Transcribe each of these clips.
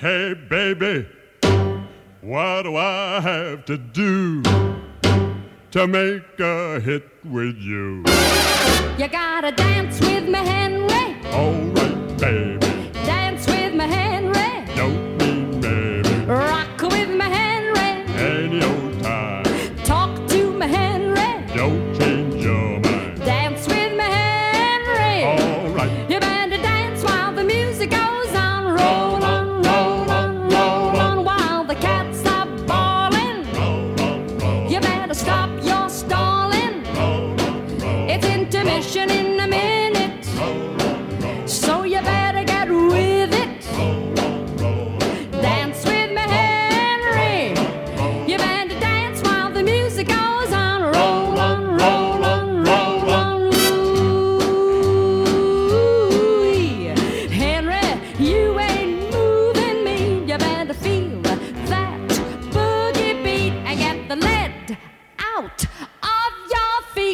Hey, baby, what do I have to do to make a hit with you? You gotta dance with me, Henry. All right, baby. Dance with me, Henry. Don't mean baby. Rock with me, Henry. Any old time. Talk to me, Henry. Don't You better stop your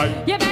right. You